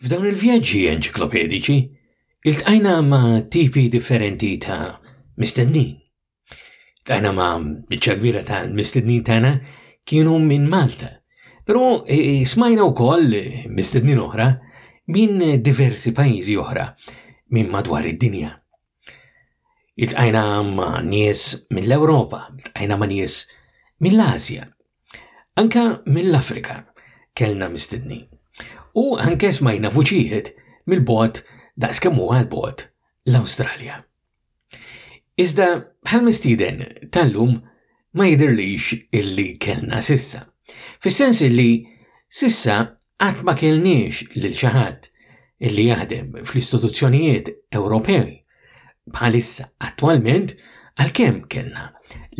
F'dawn il-vjaġġi enċiklopedici, iltqajna ma' tipi differenti ta' mistennin. Tajna ma' biċċarbira ta' mistednin tagħna kienu minn Malta, però e, e, smajna wkoll mistednin oħra minn diversi pajjiżi oħra minn madwar id-dinja. Iltqajna ma' nies mill-Ewropa, iltqajna ma' nies mill-Asja, anka mill-Afrika kellna mistednin. U anke smajna vuċijiet mill-bot daqs kemm huwa l-bot l-Awstralja. Iżda bħal mistiden tal-lum ma jidirlix illi kellna sissa. Fis-sens illi sissa qatt ma kellniex lil xaħat illi jaħdem fl-istituzzjonijiet Ewropej bħalissa attwalment għalkemm kellna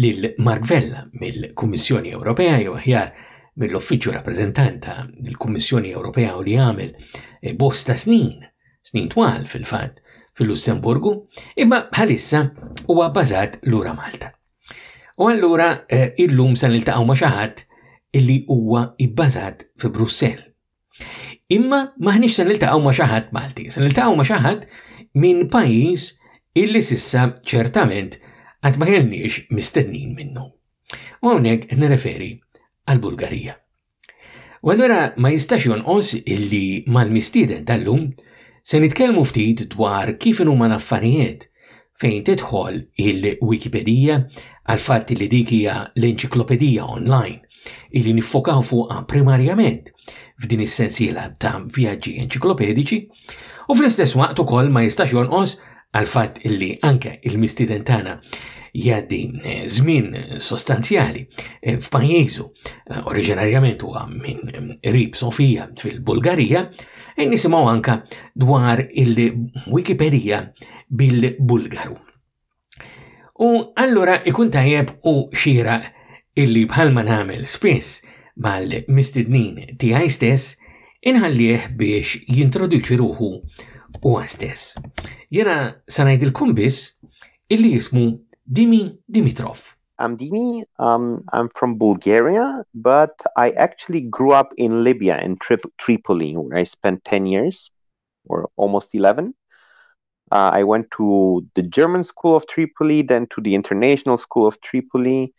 lil Mark Vella mill-Kummissjoni Ewropea jew aħjar mill-Uffiċċju Rappreżentanta il-Kummissjoni Ewropea u li għamel e, bosta snin, snin twal fil-fatt fil-Lussemburgu, imma bħalissa huwa bbażat lura Malta. U allura eh, illum se niltaqgħu ma' xaħat illi huwa ibbażat fi Brussell. Imma maħniex se niltaqgħu ma' xaħat Malti, se niltaqgħu ma' xaħat minn pajjiż illi sissa ċertament għad ma jelniex mistennin minnu. U hawnhekk nirreferi għal-Bulgarija. U allura ma jistax jonqos illi mal-mistieden tal-lum se nitkellmu ftit dwar kif huma l-affarijiet fejn tidħol il-Wikipedia għal fatt li dik hija l-enċiklopedija online illi niffokaw fuqha primarjament f'din is-sensiela ta' vjaġġi enċiklopedici u fl-istess waqt ukoll ma jistax jonqos għal fatt illi anke il-mistieden tagħna eh, żmien sostanzjali eh, f'pajjiżu eh, oriġinarjament huwa minn eh, Rib Sofija fil-Bulgarija, e nisimgħu anka dwar il-Wikipedia bil-Bulgaru. U allura ikun tajjeb u xira illi bħalma nagħmel spiss mal-mistednin tiegħi stess inħallih biex jintroduċi ruħu u stess. Jena sanajdilkum biss illi jismu Dimi Dimitrov. I'm Dimi. Um, I'm from Bulgaria, but I actually grew up in Libya, in Tri- Tripoli, where I spent 10 years or almost 11. Uh, I went to the German School of Tripoli, then to the International School of Tripoli.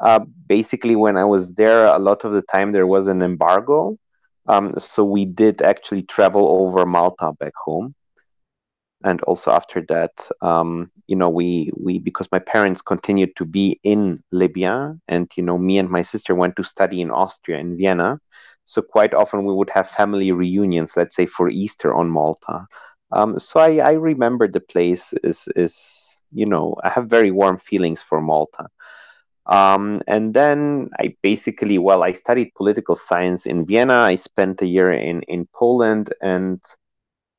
Uh, basically, when I was there, a lot of the time there was an embargo. Um, so we did actually travel over Malta back home and also after that um, you know we we because my parents continued to be in libya and you know me and my sister went to study in austria in vienna. So quite often we would have family reunions let's say for easter on malta. Um, so I, I remember the place is is you know i have very warm feelings for malta. Um, and then I basically, well, I studied political science in Vienna. I spent a year in, in Poland, and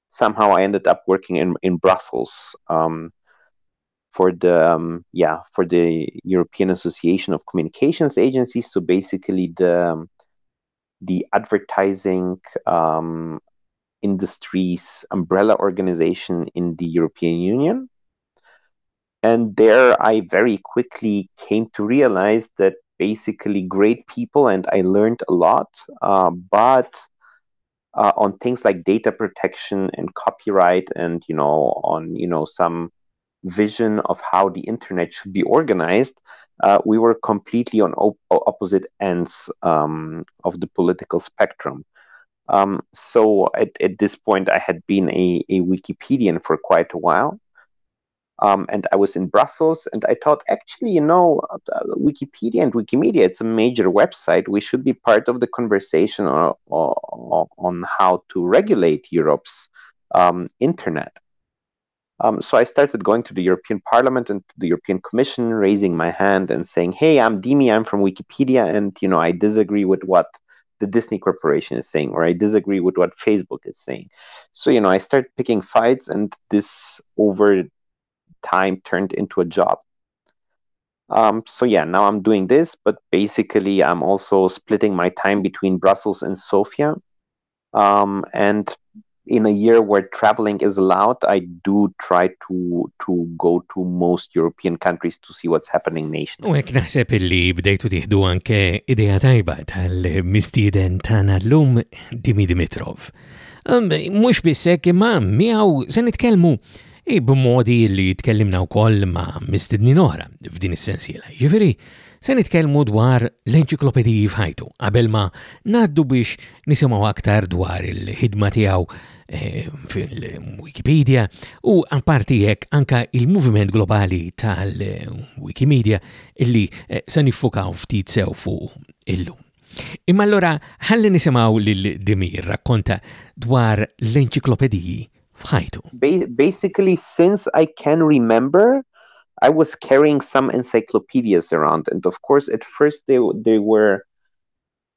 somehow I ended up working in in Brussels um, for the um, yeah for the European Association of Communications Agencies. So basically the um, the advertising um, industries umbrella organization in the European Union. And there I very quickly came to realize that basically great people and I learned a lot, uh, but uh, on things like data protection and copyright and you know on you know some vision of how the internet should be organized uh, we were completely on op- opposite ends um, of the political spectrum. Um, so at, at this point i had been a, a wikipedian for quite a while um, and I was in Brussels, and I thought, actually, you know, uh, Wikipedia and Wikimedia, it's a major website. We should be part of the conversation on, on how to regulate Europe's um, internet. Um, so I started going to the European Parliament and the European Commission, raising my hand and saying, "Hey, I'm Dimi. I'm from Wikipedia, and you know, I disagree with what the Disney Corporation is saying, or I disagree with what Facebook is saying." So you know, I started picking fights, and this over time turned into a job. Um, so yeah, now I'm doing this, but basically I'm also splitting my time between Brussels and Sofia. Um, and in a year where traveling is allowed, I do try to to go to most European countries to see what's happening nationally. U hekk naħseb illi bdejtu tieħdu anke idea tajba tal-mistieden tagħna llum Dimi Dimitrov. Mhux bissek imma miegħu se nitkellmu b'modi li tkellimna wkoll ma' mistednin oħra f'din is-sensiela. Ġifieri, se nitkellmu dwar l-enċiklopediji f'ħajtu qabel ma ngħaddu biex nisimgħu aktar dwar il-ħidma tiegħu eh, fil-Wikipedia u apparti jekk anka il-moviment globali tal-Wikimedia illi eh, se nifukaw ftit sew fuq illum. Imma allora ħalli nisimgħu lil Dimir rakkonta dwar l-enċiklopediji f'ħajtu. Basically, since I can remember, I was carrying some encyclopedias around, and of course, at first they they were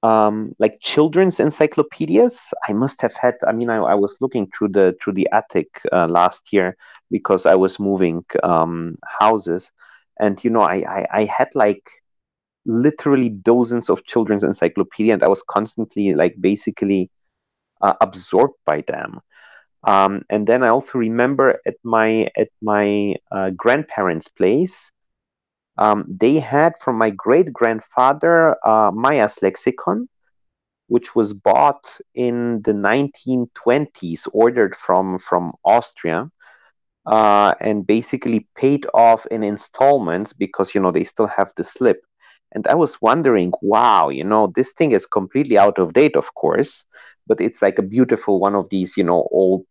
um, like children's encyclopedias. I must have had. I mean, I, I was looking through the through the attic uh, last year because I was moving um, houses, and you know, I, I I had like literally dozens of children's encyclopedia, and I was constantly like basically uh, absorbed by them. Um, and then I also remember at my at my uh, grandparents' place, um, they had from my great grandfather uh, Meyer's lexicon, which was bought in the 1920s, ordered from from Austria, uh, and basically paid off in installments because you know they still have the slip. And I was wondering, wow, you know, this thing is completely out of date, of course, but it's like a beautiful one of these, you know, old,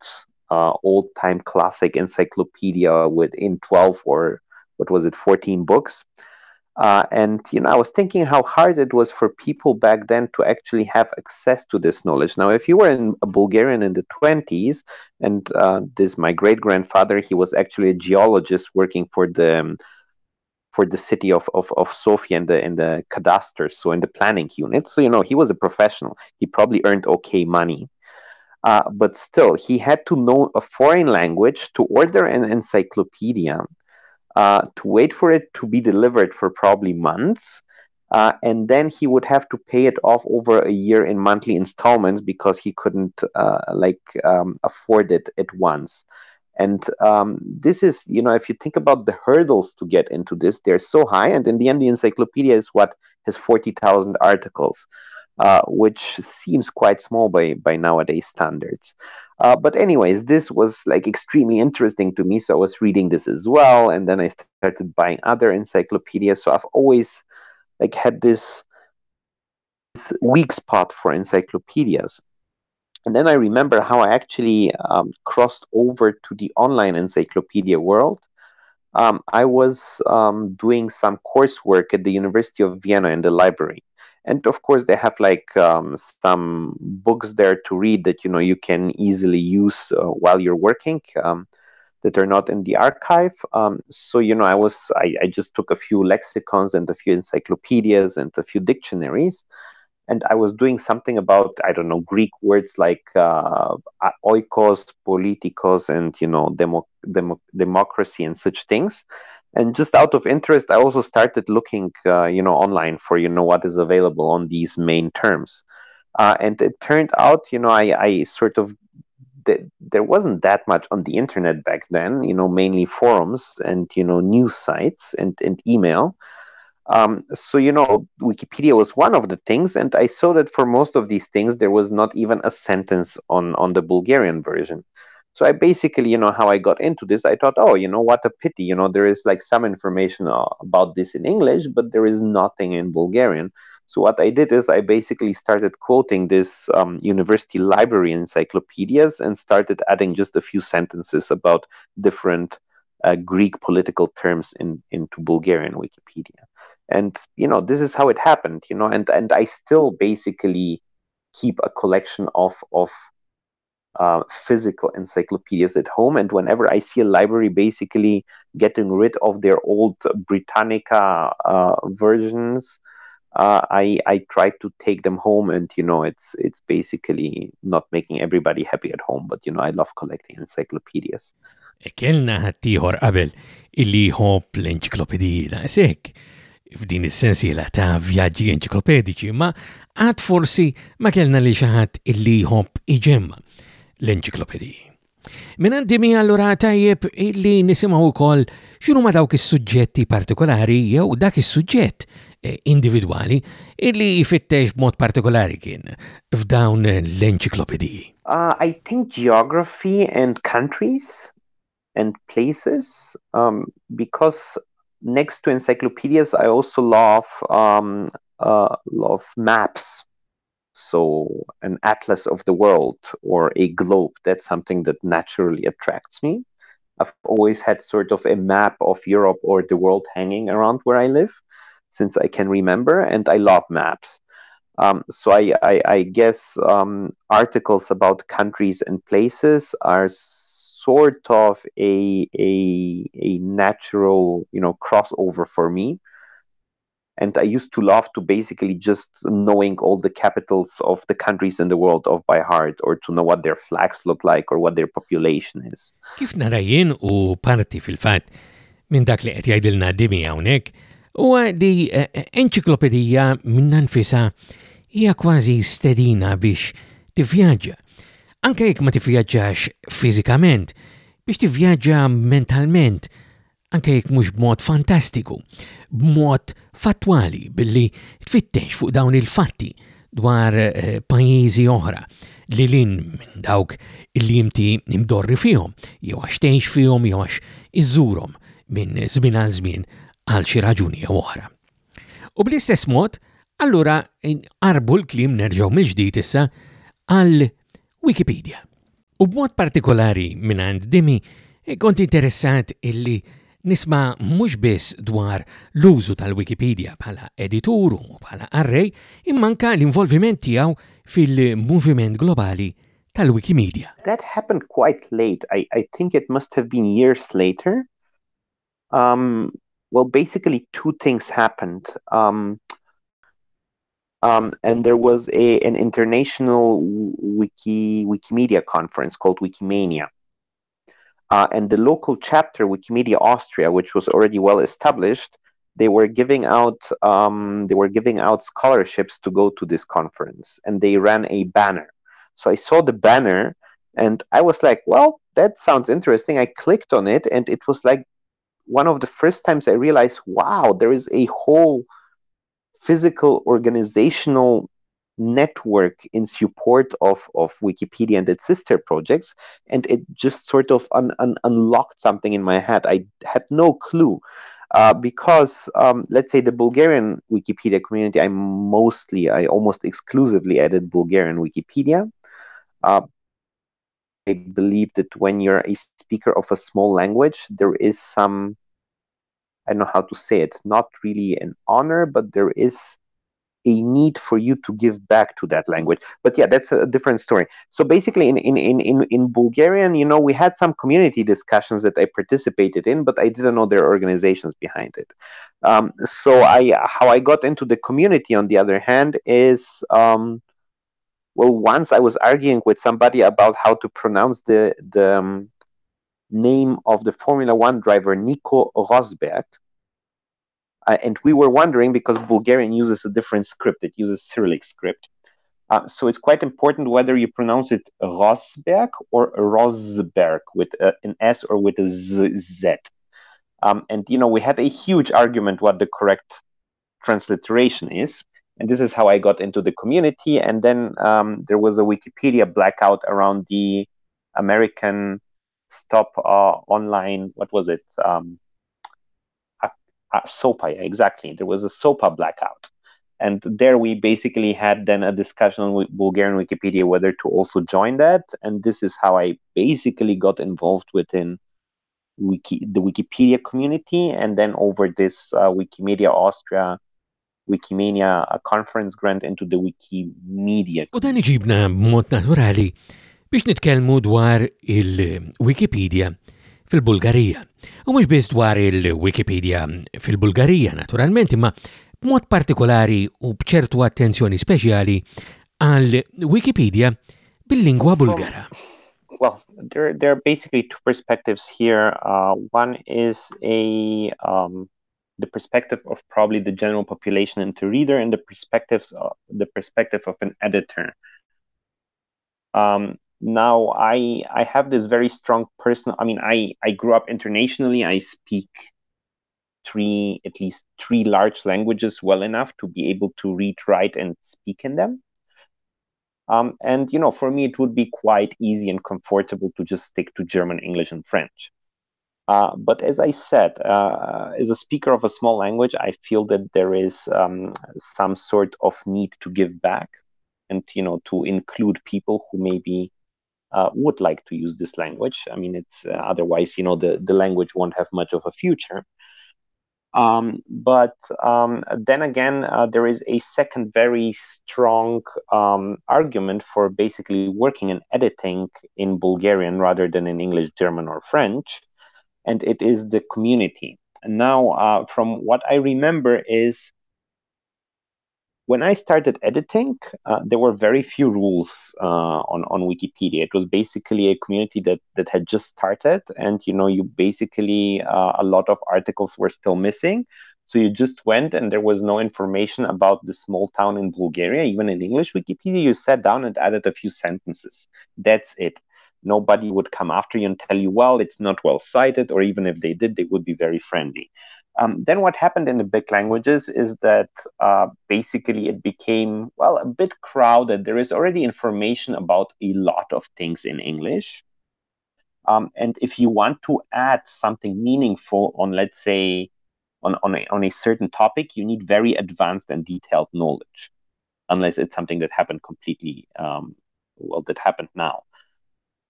uh, old time classic encyclopedia within 12 or what was it, 14 books. Uh, and you know, I was thinking how hard it was for people back then to actually have access to this knowledge. Now, if you were in a Bulgarian in the 20s, and uh, this my great grandfather, he was actually a geologist working for the um, for the city of, of, of Sofia in the in the cadastre, so in the planning unit. So you know, he was a professional. He probably earned okay money. Uh, but still, he had to know a foreign language to order an encyclopedia uh, to wait for it to be delivered for probably months. Uh, and then he would have to pay it off over a year in monthly installments because he couldn't uh, like um, afford it at once. And um, this is, you know, if you think about the hurdles to get into this, they're so high. And in the end, the encyclopedia is what has 40,000 articles. Uh, which seems quite small by by nowadays standards. Uh, but anyways, this was like extremely interesting to me, so I was reading this as well, and then I started buying other encyclopedias. So I've always like had this, this weak spot for encyclopedias. And then I remember how I actually um, crossed over to the online encyclopedia world. Um, I was um, doing some coursework at the University of Vienna in the library. And of course they have like um, some books there to read that you know you can easily use uh, while you're working um, that are not in the archive. Um, so you know i was I, I, just took a few lexicons and a few encyclopedias and a few dictionaries and i was doing something about i don't know greek words like uh, oikos politikos and you know demo, demo, democracy and such things. And just out of interest i also started looking uh, you know online for you know what is available on these main terms. Uh, and it turned out you know i, I sort of th- there wasn't that much on the internet back then you know mainly forums and you know news sites and, and email um, so you know wikipedia was one of the things and i saw that for most of these things there was not even a sentence on on the bulgarian version so I basically, you know, how I got into this, I thought, oh, you know, what a pity. You know, there is like some information uh, about this in English, but there is nothing in Bulgarian. So what I did is I basically started quoting this um, university library encyclopedias and started adding just a few sentences about different uh, Greek political terms in into Bulgarian Wikipedia. And you know, this is how it happened. You know, and and I still basically keep a collection of of uh, physical encyclopedias at home. And whenever I see a library basically getting rid of their old Britannica uh, versions, uh, I I try to take them home, and you know it's it's basically not making everybody happy at home. But you know I love collecting encyclopedias. Kellna ħattijħor qabel illi jħobb l-enċiklopediji f'din is-sensiela ta' vjaġġi enċiklopedici, ma għad forsi ma kellna li xaħat illi jħobb iġemma l-enċiklopediji. Minanti mi allura tajjeb illi nisimaw ukoll xinu ma dawk is-suġġetti partikolari jew dak is-suġġett individuali individwali illi jfittex b'mod partikolari kien f'dawn l-enċiklopediji. Uh, I think geography and countries and places um, because next to encyclopedias I also love um, uh, love maps So, an atlas of the world or a globe, that's something that naturally attracts me. I've always had sort of a map of Europe or the world hanging around where I live since I can remember, and I love maps. Um, so I, I, I guess um, articles about countries and places are sort of a, a, a natural, you know, crossover for me and I used to love to basically just knowing all the capitals of the countries in the world of by heart or to know what their flags look like or what their population is. Kif narajin u parti fil-fat minn dak li qed jgħidilna dimi hawnhekk huwa li eh, eh, enċiklopedija minn nfisa hija kważi stedina biex tivvjaġġa. Anke jekk ma tivvjaġġax fiżikament, biex tivvjaġġa mentalment, anke jekk mhux b'mod fantastiku, b'mod fattwali billi tfittex fuq dawn il-fatti dwar eh, pajjiżi oħra li lin minn dawk li jimti imdorri fihom, jew għax tgħix fihom jew għax iżurhom minn żmien għal żmien għal xi raġuni jew oħra. U bl-istess mod, allura arbu l-klim nerġgħu mill-ġdid issa għal Wikipedia. U b'mod partikolari minn għand dimi e kont interessat illi nisma mhux biss dwar l-użu tal-Wikipedia bħala editur u bħala arrej, immanka l-involviment tiegħu fil-moviment globali tal-Wikimedia. That happened quite late. I, I think it must have been years later. Um, well, basically, two things happened. Um, um, and there was a an international wiki Wikimedia conference called Wikimania. Uh, and the local chapter, Wikimedia Austria, which was already well established, they were giving out um, they were giving out scholarships to go to this conference, and they ran a banner. So I saw the banner, and I was like, "Well, that sounds interesting." I clicked on it, and it was like one of the first times I realized, "Wow, there is a whole physical organizational network in support of, of Wikipedia and its sister projects. And it just sort of un, un, unlocked something in my head. I had no clue. Uh, because um, let's say the Bulgarian Wikipedia community, I mostly, I almost exclusively edit Bulgarian Wikipedia. Uh, I believe that when you're a speaker of a small language, there is some, I don't know how to say it, not really an honor, but there is a need for you to give back to that language. But yeah, that's a different story. So basically, in in in in, in Bulgarian, you know, we had some community discussions that I participated in, but I didn't know their organizations behind it. Um, so I how I got into the community, on the other hand, is um, well, once I was arguing with somebody about how to pronounce the the um, name of the Formula One driver Nico Rosberg uh, and we were wondering because Bulgarian uses a different script, it uses Cyrillic script. Uh, so it's quite important whether you pronounce it Rosberg or Rosberg with a, an S or with a Z. Z. Um, and you know, we had a huge argument what the correct transliteration is. And this is how I got into the community. And then um, there was a Wikipedia blackout around the American stop uh, online. What was it? Um, uh, SOPA, exactly. There was a SOPA blackout. And there we basically had then a discussion with Bulgarian Wikipedia whether to also join that. And this is how I basically got involved within Wiki, the Wikipedia community. And then over this uh, Wikimedia Austria Wikimania a conference grant into the Wikimedia. U biex nitkellmu dwar il-Wikipedia fil-Bulgarija. U mhux biss dwar il-Wikipedia fil-Bulgarija naturalment, imma b'mod partikolari u bċertu attenzjoni speċjali għal Wikipedia bil-lingwa Bulgara. Well, there, there are basically two perspectives here. Uh, one is a um, the perspective of probably the general population and the reader, and the perspectives of, the perspective of an editor. Um, now I I have this very strong personal. I mean, I I grew up internationally. I speak three at least three large languages well enough to be able to read, write, and speak in them. Um, and you know, for me, it would be quite easy and comfortable to just stick to German, English, and French. Uh, but as I said, uh, as a speaker of a small language, I feel that there is um, some sort of need to give back, and you know, to include people who maybe uh, would like to use this language. I mean, it's uh, otherwise, you know, the the language won't have much of a future. Um, but um, then again, uh, there is a second very strong um, argument for basically working and editing in Bulgarian rather than in English, German, or French, and it is the community. And now, uh, from what I remember, is when I started editing, uh, there were very few rules uh, on on Wikipedia. It was basically a community that that had just started, and you know, you basically uh, a lot of articles were still missing. So you just went, and there was no information about the small town in Bulgaria, even in English Wikipedia. You sat down and added a few sentences. That's it. Nobody would come after you and tell you, well, it's not well cited, or even if they did, they would be very friendly. Um, then what happened in the big languages is that uh, basically it became, well, a bit crowded. There is already information about a lot of things in English. Um, and if you want to add something meaningful on, let's say, on, on, a, on a certain topic, you need very advanced and detailed knowledge, unless it's something that happened completely, um, well, that happened now.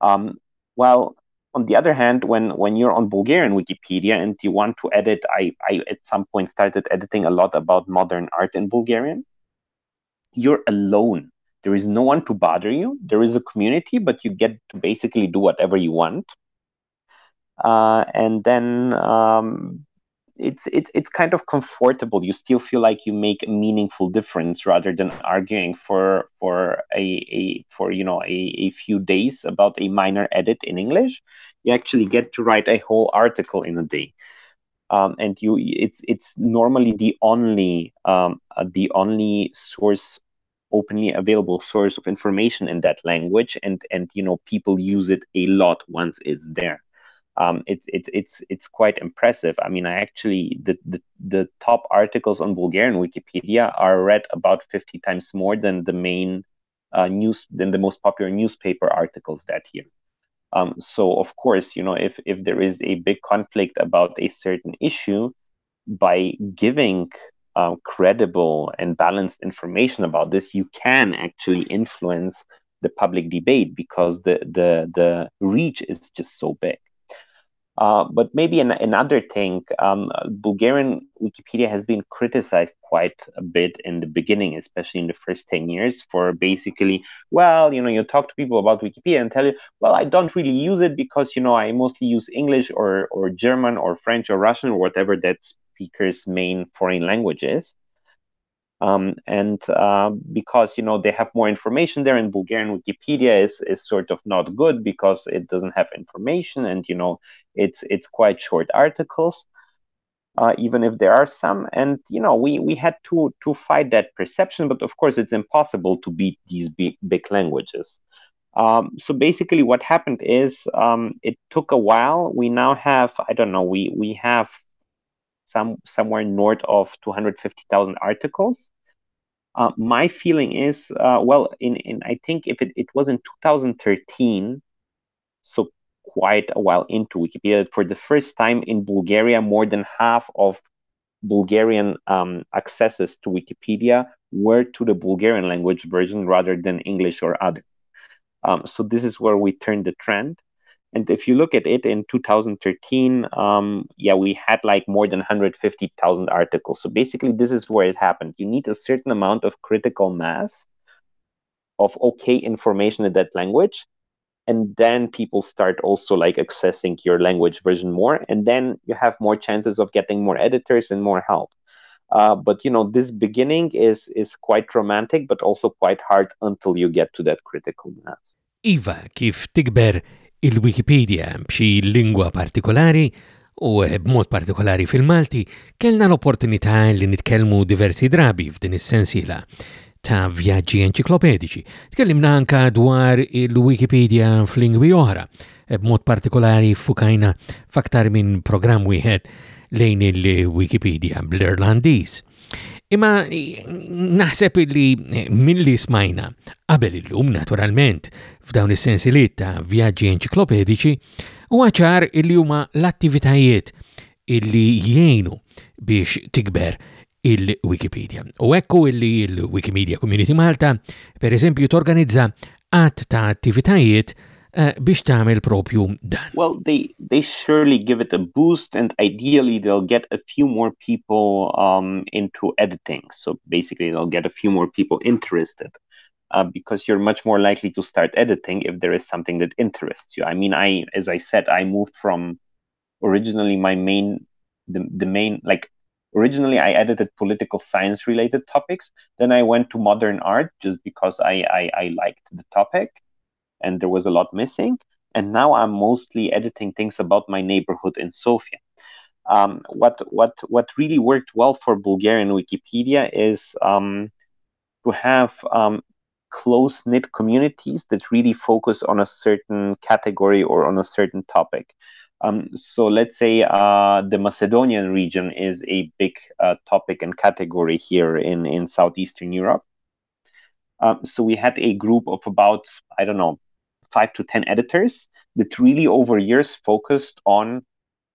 Um, well, on the other hand, when when you're on Bulgarian Wikipedia and you want to edit, I, I at some point started editing a lot about modern art in Bulgarian. You're alone. There is no one to bother you. There is a community, but you get to basically do whatever you want. Uh, and then um, it's it's it's kind of comfortable. You still feel like you make a meaningful difference rather than arguing for for a, a for you know a, a few days about a minor edit in English. You actually get to write a whole article in a day. Um, and you it's it's normally the only um, uh, the only source openly available source of information in that language and and you know people use it a lot once it's there um, it's it's it's it's quite impressive. I mean, I actually the, the the top articles on Bulgarian Wikipedia are read about fifty times more than the main uh, news than the most popular newspaper articles that year. Um, so of course, you know, if if there is a big conflict about a certain issue, by giving uh, credible and balanced information about this, you can actually influence the public debate because the the the reach is just so big. Uh, but maybe an, another thing, um, Bulgarian Wikipedia has been criticized quite a bit in the beginning, especially in the first 10 years, for basically, well, you know, you talk to people about Wikipedia and tell you, well, I don't really use it because, you know, I mostly use English or, or German or French or Russian or whatever that speaker's main foreign language is. Um, and uh, because you know they have more information there in Bulgarian Wikipedia is is sort of not good because it doesn't have information and you know it's it's quite short articles uh, even if there are some. And you know we we had to to fight that perception but of course it's impossible to beat these big, big languages. Um, so basically what happened is um, it took a while. We now have i don't know we we have some somewhere north of 250,000 articles. Uh, my feeling is, uh, well, in, in I think if it, it was in 2013, so quite a while into Wikipedia, for the first time in Bulgaria, more than half of Bulgarian um, accesses to Wikipedia were to the Bulgarian language version rather than English or other. Um, so this is where we turned the trend. And if you look at it in 2013, um, yeah, we had like more than 150,000 articles. So basically, this is where it happened. You need a certain amount of critical mass of okay information in that language. And then people start also like accessing your language version more. And then you have more chances of getting more editors and more help. Uh, but you know, this beginning is is quite romantic, but also quite hard until you get to that critical mass. Iva, kif tikber il-Wikipedia b'xi lingwa partikolari u b'mod partikolari fil-Malti kellna l-opportunità li nitkellmu diversi drabi f'din is-sensiela. ta' vjaġġi enċiklopedici. Tkellimna anka dwar il-Wikipedia flingwi oħra, b'mod partikolari fukajna faktar minn programm wieħed lejn il-Wikipedia bl-Irlandiż. Imma naħseb li mill-li smajna qabel illum naturalment f'dawn is-sensiliet ta' vjaġġi enċiklopedici huwa ċar illi huma l-attivitajiet illi jgħinu biex tikber il-Wikipedia. U ekku illi il-Wikimedia Community Malta, per eżempju, torganizza għat ta' attivitajiet uh, biex tagħmel propju dan. Well, they they surely give it a boost, and ideally they'll get a few more people um, into editing. So basically, they'll get a few more people interested. Uh, because you're much more likely to start editing if there is something that interests you. I mean, I, as I said, I moved from originally my main, the, the main, like originally I edited political science related topics. Then I went to modern art just because I, I, I liked the topic and there was a lot missing. And now I'm mostly editing things about my neighborhood in Sofia. Um, what what what really worked well for Bulgarian Wikipedia is um, to have um, close knit communities that really focus on a certain category or on a certain topic. Um, so let's say uh, the Macedonian region is a big uh, topic and category here in, in Southeastern Europe. Um, so we had a group of about, I don't know, five to 10 editors that really over years focused on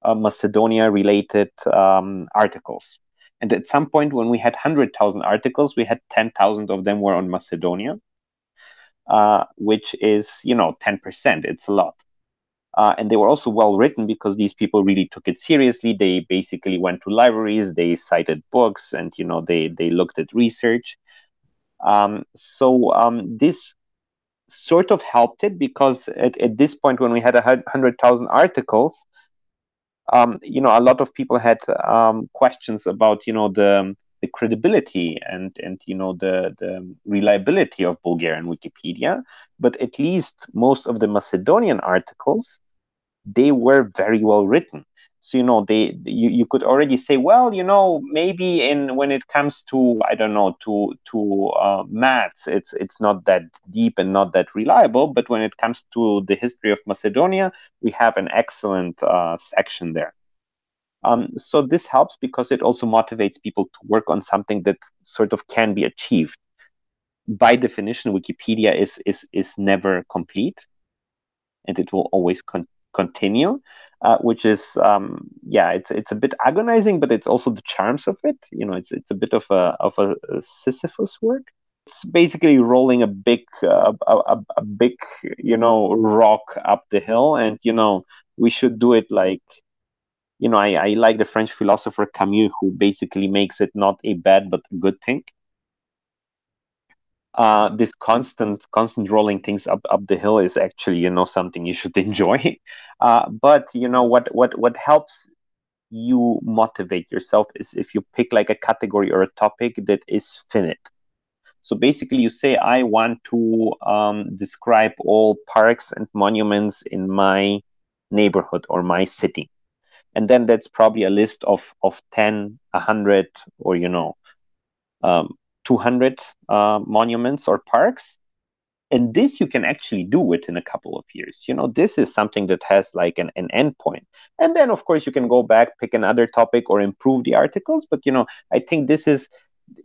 uh, Macedonia related um, articles. And at some point, when we had 100,000 articles, we had 10,000 of them were on Macedonia, uh, which is, you know, 10%. It's a lot. Uh, and they were also well written because these people really took it seriously. They basically went to libraries, they cited books, and you know they they looked at research. Um, so um, this sort of helped it because at, at this point when we had a hundred thousand articles, um, you know, a lot of people had um, questions about, you know, the the credibility and and you know the the reliability of Bulgarian Wikipedia. But at least most of the Macedonian articles, they were very well written so you know they you, you could already say well you know maybe in when it comes to i don't know to to uh, maths it's it's not that deep and not that reliable but when it comes to the history of macedonia we have an excellent uh, section there. Um, so this helps because it also motivates people to work on something that sort of can be achieved. By definition wikipedia is is is never complete and it will always con- continue uh, which is um, yeah, it's it's a bit agonizing, but it's also the charms of it. You know, it's it's a bit of a of a, a Sisyphus work. It's basically rolling a big uh, a, a big you know rock up the hill, and you know we should do it like you know I, I like the French philosopher Camus, who basically makes it not a bad but a good thing uh, this constant constant rolling things up up the hill is actually you know something you should enjoy. Uh, but you know what what what helps you motivate yourself is if you pick like a category or a topic that is finite. So basically you say i want to um, describe all parks and monuments in my neighborhood or my city. And then that's probably a list of of 10 100 or you know um, 200 uh, monuments or parks. And this you can actually do within a couple of years. You know this is something that has like an, an endpoint and then of course you can go back pick another topic or improve the articles. But you know i think this is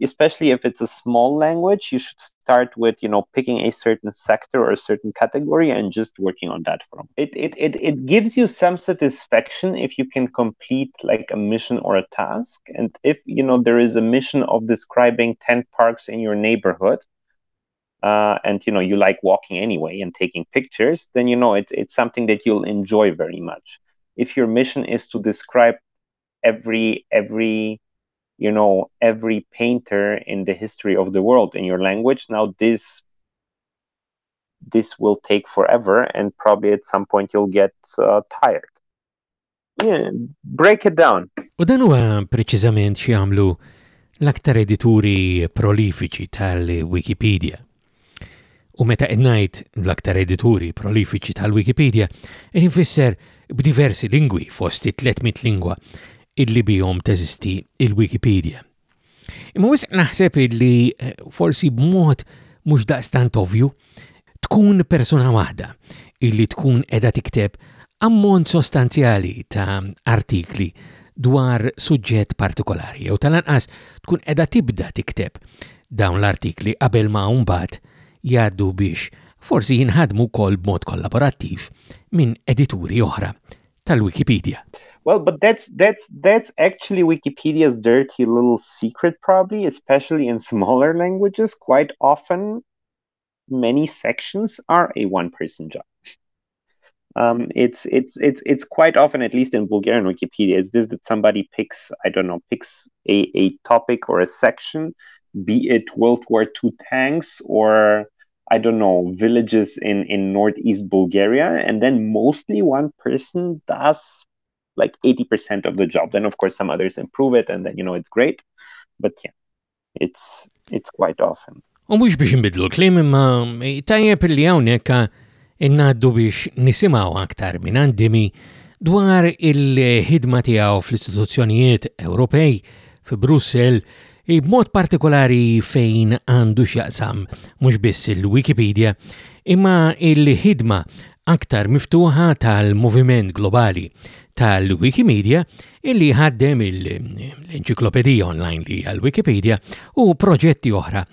especially if it's a small language you should start with you know picking a certain sector or a certain category and just working on that from it. It, it it gives you some satisfaction if you can complete like a mission or a task. And if you know there is a mission of describing 10 parks in your neighborhood uh, and you know you like walking anyway and taking pictures then you know it's it's something that you'll enjoy very much. If your mission is to describe every every you know every painter in the history of the world in your language. Now this this will take forever and probably at some point you'll get uh, tired. Yeah, break it down. U dan huwa preċiżament xi jagħmlu l-aktar edituri prolifiċi tal-Wikipedia. U meta ngħid l-aktar edituri prolifiċi tal-Wikipedia, infisser b'diversi lingwi fost 300 lingwa illi bihom teżisti il-Wikipedia. Imma wisq naħseb li eh, forsi b'mod mhux daqstant ovju tkun persuna waħda illi tkun edha tikteb ammont sostanzjali ta' artikli dwar suġġett partikolari, jew tal-anqas tkun edha tibda tikteb dawn l-artikli qabel ma' mbagħad jgħaddu biex forsi jinħadmu kol b'mod kollaborattiv minn edituri oħra tal-Wikipedia. Well, but that's that's that's actually Wikipedia's dirty little secret, probably, especially in smaller languages. Quite often, many sections are a one-person job. Um, it's it's it's it's quite often, at least in Bulgarian Wikipedia, is this that somebody picks I don't know picks a a topic or a section, be it World War II tanks or I don't know villages in in northeast Bulgaria, and then mostly one person does like 80% of the job. Then of course some others improve it and then you know it's great. But yeah, it's it's quite often. U mux biex nbidlu l-klim imma eh, tajjeb li hawnhekk innaddu biex nisimaw aktar minn għandimi dwar il-ħidma tiegħu fl-istituzzjonijiet Ewropej fi Brussel eh, b'mod partikolari fejn għandu x'jaqsam mhux biss il-Wikipedia imma il-ħidma aktar miftuħa tal-moviment globali tal-Wikimedia illi ħaddem l-enċiklopedija online li għal-Wikipedia u proġetti oħra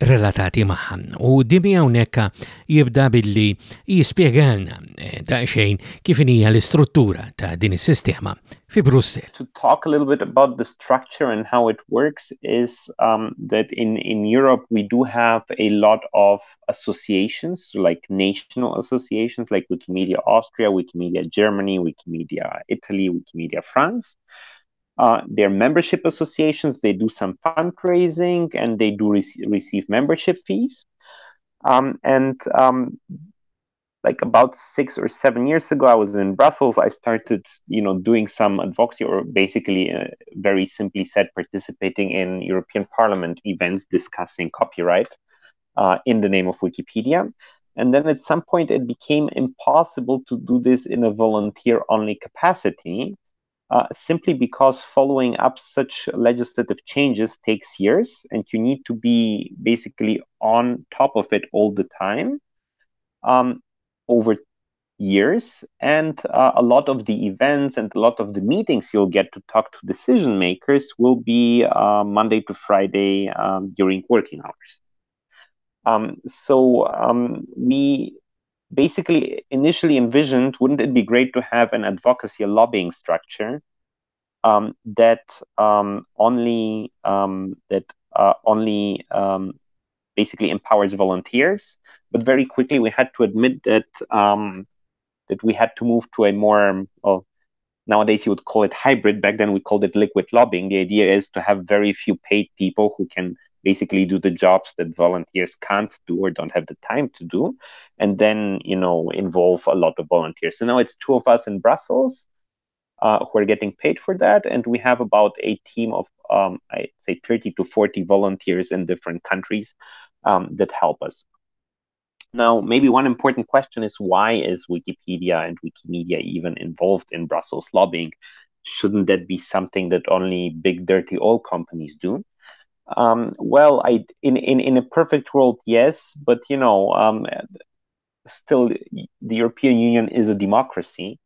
relatati maħan. U dimi hawnhekk jibda billi jispjegalna daqsxejn kif hija l-istruttura ta' din is-sistema fi Brussel. To talk a little bit about the structure and how it works is um, that in, in Europe we do have a lot of associations, like national associations like Wikimedia Austria, Wikimedia Germany, Wikimedia Italy, Wikimedia France. Uh, they're membership associations. They do some fundraising and they do rec- receive membership fees. Um, and um, like about six or seven years ago, I was in Brussels. I started, you know, doing some advocacy, or basically, uh, very simply said, participating in European Parliament events discussing copyright uh, in the name of Wikipedia. And then at some point, it became impossible to do this in a volunteer-only capacity uh, simply because following up such legislative changes takes years and you need to be basically on top of it all the time um, over years. And uh, a lot of the events and a lot of the meetings you'll get to talk to decision makers will be uh, monday to friday um, during working hours. Um, so um, we basically initially envisioned wouldn't it be great to have an advocacy lobbying structure um, that um, only um, that uh, only um, basically empowers volunteers? But very quickly we had to admit that um, that we had to move to a more well nowadays you would call it hybrid. Back then we called it liquid lobbying. The idea is to have very few paid people who can basically do the jobs that volunteers can't do or don't have the time to do and then you know involve a lot of volunteers. So now it's two of us in brussels uh, who are getting paid for that and we have about a team of um, i'd say 30 to 40 volunteers in different countries um, that help us. Now maybe one important question is why is wikipedia and wikimedia even involved in brussels lobbying? Shouldn't that be something that only big dirty oil companies do um, well, I in, in in a perfect world, yes, but you know, um, still, the European Union is a democracy,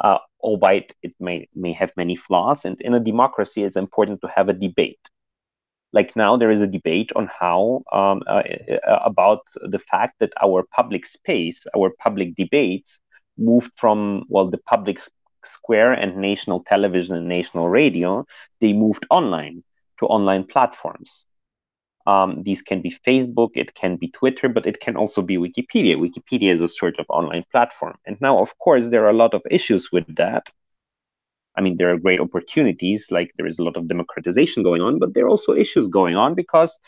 uh, albeit it may may have many flaws. And in a democracy, it's important to have a debate. Like now, there is a debate on how um, uh, uh about the fact that our public space, our public debates, moved from well, the public square and national television and national radio, they moved online to online platforms. Um, these can be Facebook, it can be Twitter, but it can also be Wikipedia. Wikipedia is a sort of online platform. And now, of course, there are a lot of issues with that. I mean, there are great opportunities, like there is a lot of democratization going on, but there are also issues going on because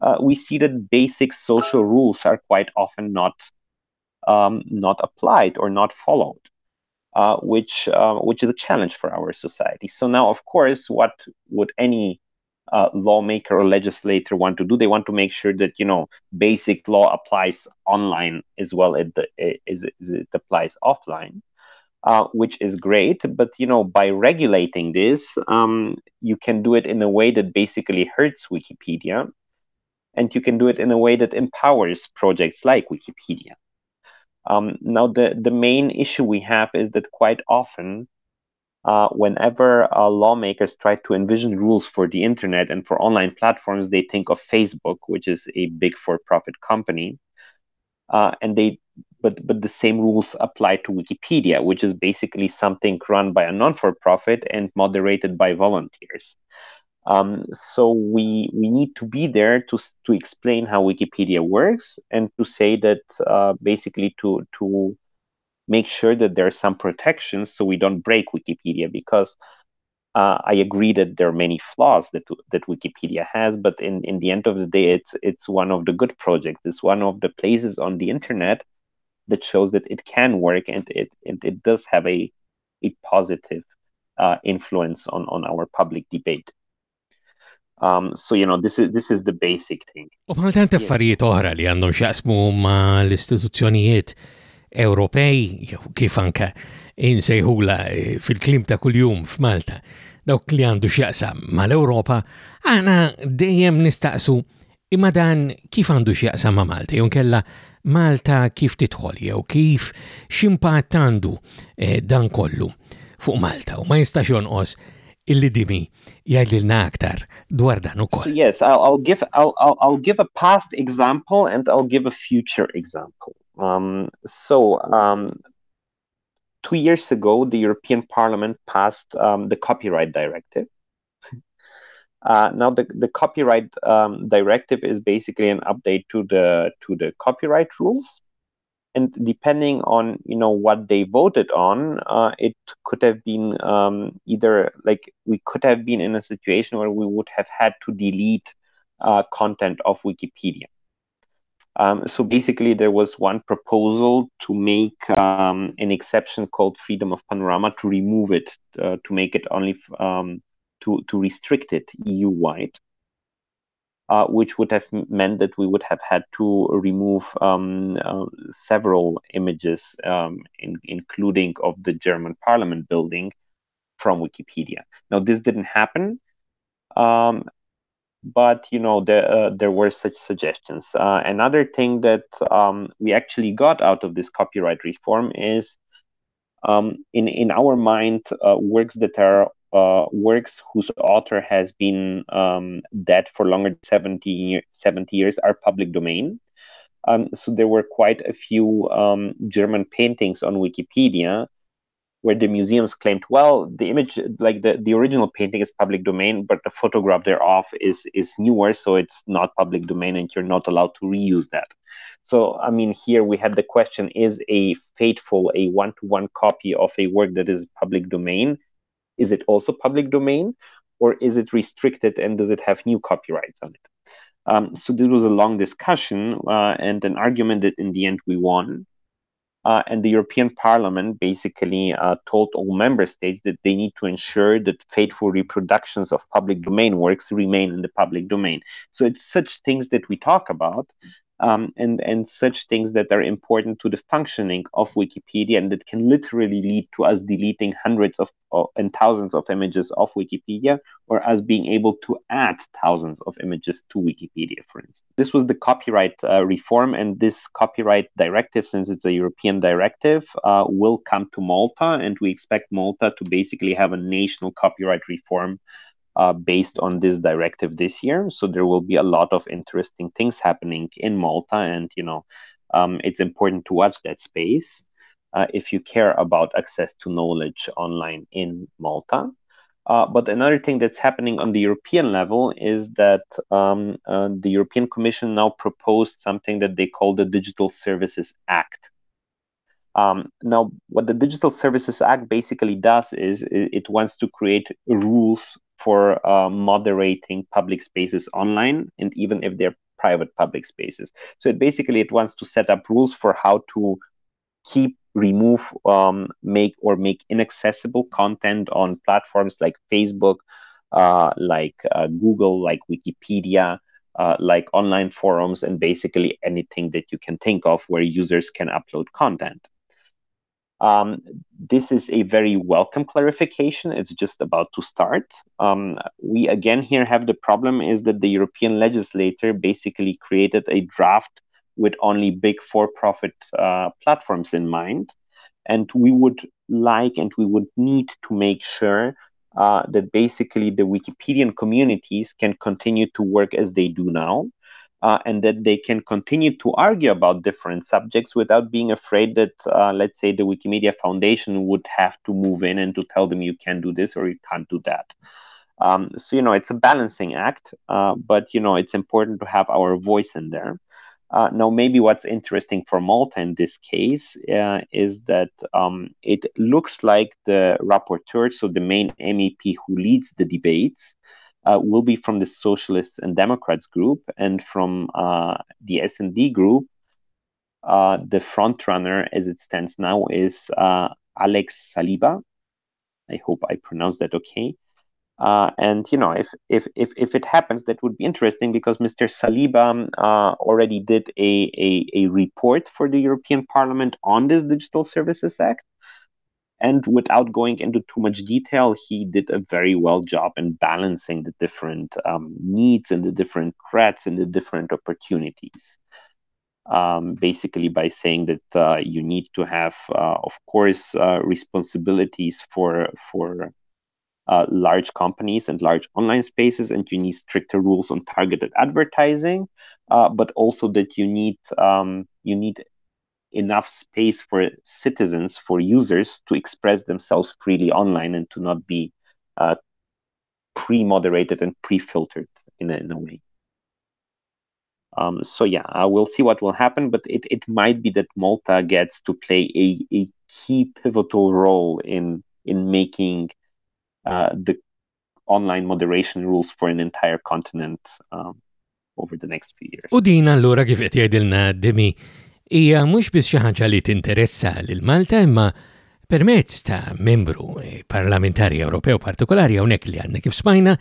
uh, we see that basic social rules are quite often not um, not applied or not followed uh, which uh, which is a challenge for our society. So now, of course, what would any uh, lawmaker or legislator want to do? They want to make sure that you know basic law applies online as well as, as it applies offline. uh, which is great. But you know, by regulating this, um, you can do it in a way that basically hurts Wikipedia, and you can do it in a way that empowers projects like Wikipedia. Um, now, the the main issue we have is that quite often. Uh, whenever uh, lawmakers try to envision rules for the internet and for online platforms, they think of Facebook, which is a big for-profit company, uh, and they but but the same rules apply to Wikipedia, which is basically something run by a non-for-profit and moderated by volunteers. Um, so we we need to be there to to explain how Wikipedia works and to say that uh, basically to to make sure that there are some protections so we don't break Wikipedia because uh, I agree that there are many flaws that that Wikipedia has, but in, in the end of the day, it's it's one of the good projects. It's one of the places on the internet that shows that it can work and it and it does have a a positive uh, influence on on our public debate. Um, so you know this is this is the basic thing. U bħal tant affarijiet oħra li għandhom xaqsmu ma l-istituzzjonijiet Ewropej jew kif anke insejħula eh, fil-klim ta' kuljum f'Malta dawk li għandu x'jaqsam mal-Ewropa, għana dejjem nistaqsu imma dan kif għandu x'jaqsam ma' Malta, jew kella Malta kif titħol jew kif x'impatt għandu eh, dan kollu fuq Malta? U ma jistax jonqos illi dimi jgħidilna aktar dwar dan ukoll. So yes, I'll, I'll give I'll, I'll, I'll give a past example and I'll give a future example. Um, so um, two years ago, the European Parliament passed um, the Copyright Directive. uh, now, the, the Copyright um, Directive is basically an update to the to the copyright rules, and depending on you know what they voted on, uh, it could have been um, either like we could have been in a situation where we would have had to delete uh, content of Wikipedia. Um, so basically, there was one proposal to make um, an exception called freedom of panorama to remove it, uh, to make it only um, to to restrict it EU wide, uh, which would have meant that we would have had to remove um, uh, several images, um, in, including of the German Parliament building, from Wikipedia. Now, this didn't happen. Um, but you know there uh, there were such suggestions. Uh, another thing that um, we actually got out of this copyright reform is, um, in in our mind, uh, works that are uh, works whose author has been um, dead for longer than 70, 70 years are public domain. Um, so there were quite a few um, German paintings on Wikipedia where the museums claimed, well, the image, like the, the original painting is public domain, but the photograph thereof is is newer, so it's not public domain, and you're not allowed to reuse that. So, I mean, here we had the question: Is a faithful, a one-to-one copy of a work that is public domain, is it also public domain, or is it restricted, and does it have new copyrights on it? Um, so this was a long discussion uh, and an argument that in the end we won. Uh, and the European Parliament basically uh, told all member states that they need to ensure that faithful reproductions of public domain works remain in the public domain. So it's such things that we talk about um, and and such things that are important to the functioning of Wikipedia and that can literally lead to us deleting hundreds of uh, and thousands of images of Wikipedia or us being able to add thousands of images to Wikipedia, for instance. This was the copyright uh, reform, and this copyright directive, since it's a European directive, uh, will come to Malta, and we expect Malta to basically have a national copyright reform uh, based on this directive this year. So there will be a lot of interesting things happening in Malta, and you know, um, it's important to watch that space uh, if you care about access to knowledge online in Malta. Uh, but another thing that's happening on the European level is that um, uh, the European Commission now proposed something that they call the Digital Services Act. Um, now, what the Digital Services Act basically does is it, it wants to create rules for uh, moderating public spaces online, and even if they're private public spaces. So it basically it wants to set up rules for how to keep, remove, um, make or make inaccessible content on platforms like Facebook, uh, like uh, Google, like Wikipedia. Uh, like online forums and basically anything that you can think of where users can upload content. Um, this is a very welcome clarification. It's just about to start. Um, we again here have the problem is that the European legislator basically created a draft with only big for-profit uh, platforms in mind, and we would like and we would need to make sure uh, that basically the Wikipedian communities can continue to work as they do now uh, and that they can continue to argue about different subjects without being afraid that, uh, let's say, the Wikimedia Foundation would have to move in and to tell them you can do this or you can't do that. Um, so, you know, it's a balancing act, uh, but, you know, it's important to have our voice in there. Uh, now, maybe what's interesting for Malta in this case uh, is that um, it looks like the rapporteur, so the main MEP who leads the debates, uh, will be from the Socialists and Democrats group, and from uh, the S&D group, uh, the front runner as it stands now is uh, Alex Saliba. I hope I pronounced that okay. Uh, and you know, if, if if if it happens, that would be interesting because Mr. Saliba uh, already did a, a a report for the European Parliament on this Digital Services Act, and without going into too much detail, he did a very well job in balancing the different um, needs and the different threats and the different opportunities. Um, basically, by saying that uh, you need to have, uh, of course, uh, responsibilities for for uh, large companies and large online spaces, and you need stricter rules on targeted advertising, uh, but also that you need um, you need enough space for citizens, for users to express themselves freely online and to not be uh, pre-moderated and pre-filtered in a, in a way. Um, so yeah, uh, we'll see what will happen, but it, it might be that Malta gets to play a, a key pivotal role in in making uh, the online moderation rules for an entire continent um, over the next few years. U din allura kif qed jgħidilna hija mhux biss xi ħaġa li tinteressa lil Malta imma permezz ta' membru eh, parlamentari Ewropew partikolari hawnhekk li għandna kif smajna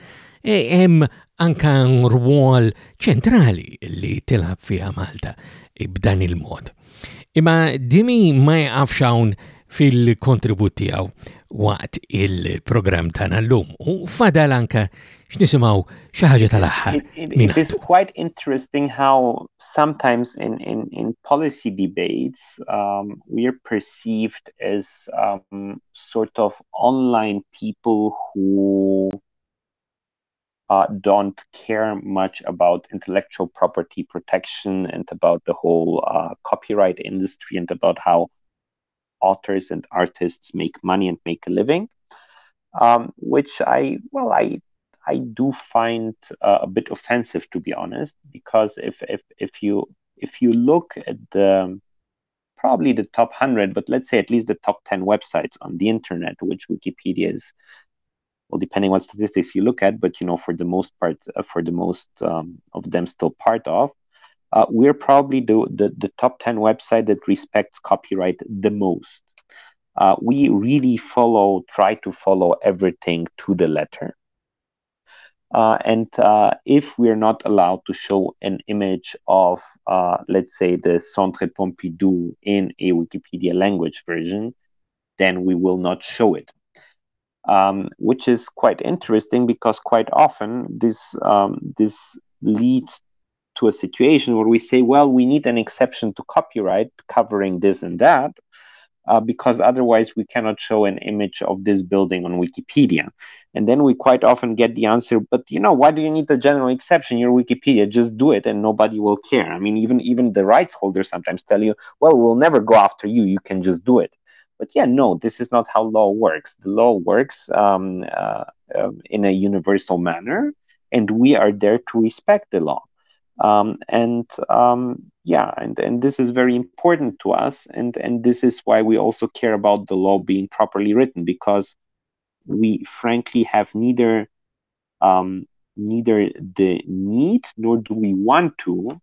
e hemm anka rwol ċentrali li tilħab fiha Malta e b'dan il-mod. Imma dimi ma jaqafx hawn fil-kontribut tiegħu waqt il-programm tagħna llum u fadal anka x'nisimgħu xi ħaġa tal-aħħar. It is quite interesting how sometimes in in in policy debates um, we are perceived as um, sort of online people who uh, don't care much about intellectual property protection and about the whole uh, copyright industry and about how authors and artists make money and make a living. Um, which I, well, I I do find uh, a bit offensive to be honest, because if if if you if you look at the probably the top 100 but let's say at least the top 10 websites on the internet which wikipedia is well depending what statistics you look at but you know for the most part uh, for the most um, of them still part of uh, we're probably the, the, the top 10 website that respects copyright the most uh, we really follow try to follow everything to the letter uh, and uh, if we're not allowed to show an image of, uh, let's say, the Centre Pompidou in a Wikipedia language version, then we will not show it. Um, which is quite interesting because quite often this um, this leads to a situation where we say, well, we need an exception to copyright covering this and that, uh, because otherwise we cannot show an image of this building on Wikipedia. And then we quite often get the answer, but you know, why do you need a general exception? You're Wikipedia, just do it and nobody will care. I mean, even even the rights holders sometimes tell you, well, we'll never go after you, you can just do it. But yeah, no, this is not how law works. The law works um, uh, uh, in a universal manner, and we are there to respect the law. Um, and um, yeah, and, and this is very important to us, and, and this is why we also care about the law being properly written because we frankly have neither um, neither the need nor do we want to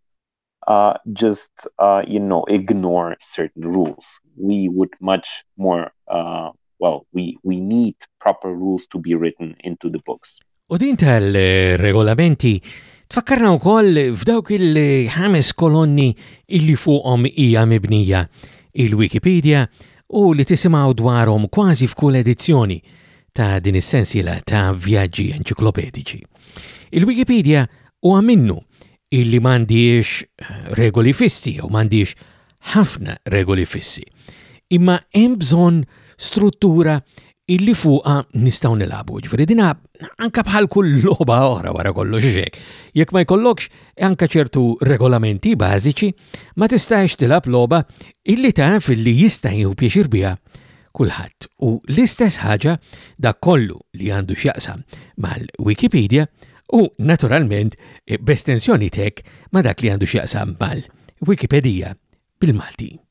uh, just uh, you know ignore certain rules. We would much more uh, well we we need proper rules to be written into the books. U din tal-regolamenti Tfakkarna wkoll f'dawk il-ħames kolonni illi fuqhom hija mibnija il-Wikipedia u li tisimgħu dwarhom kważi f'kull edizzjoni ta' din is-sensiela ta' vjaġġi enċiklopedici. Il-Wikipedia huwa minnu illi m'għandix eh, regoli fissi u m'għandix ħafna regoli fissi. Imma hemm bżonn struttura illi fuqa nistaw nilabu. Ġifieri dina anka bħal kull loba oħra wara kollox xek. Jekk ma jkollokx anka ċertu regolamenti bażiċi, ma tistax tilab loba illi taf illi jista' jew pjaċir biha kulħadd. U l-istess ħaġa da kollu li għandu x'jaqsam mal-Wikipedia u naturalment eh, b'estensjoni tek ma dak li għandu x'jaqsam mal-Wikipedia bil-Malti.